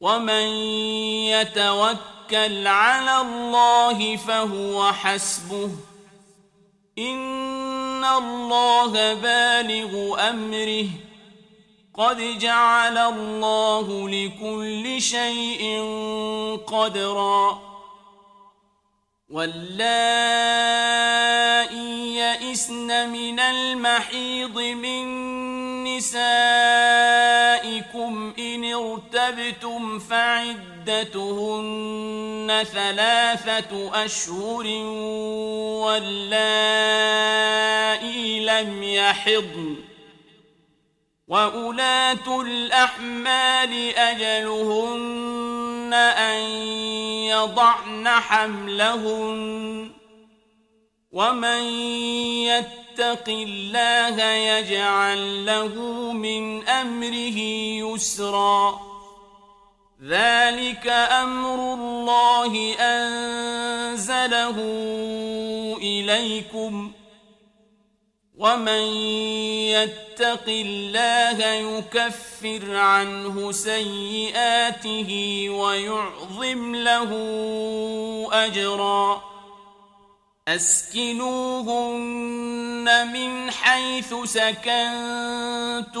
ومن يتوكل على الله فهو حسبه إن الله بالغ أمره قد جعل الله لكل شيء قدرا واللائي يئسن من المحيض من نسائكم ارتبتم فعدتهن ثلاثة أشهر واللائي لم يحضن وأولاة الأحمال أجلهن أن يضعن حملهن ومن يتق الله يجعل له من أمره يسرا ذلك أمر الله أنزله إليكم ومن يتق الله يكفر عنه سيئاته ويعظم له أجرا أسكنوهن من حيث سكنتم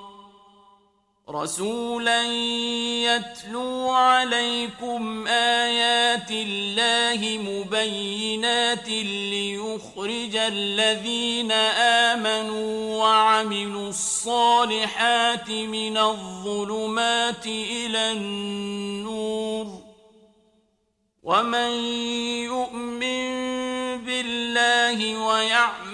رسولا يتلو عليكم آيات الله مبينات ليخرج الذين آمنوا وعملوا الصالحات من الظلمات إلى النور ومن يؤمن بالله ويعمل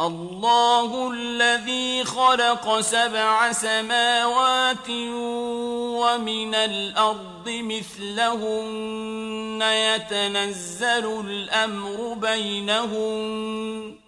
الله الذي خلق سبع سماوات ومن الأرض مثلهن يتنزل الأمر بينهن.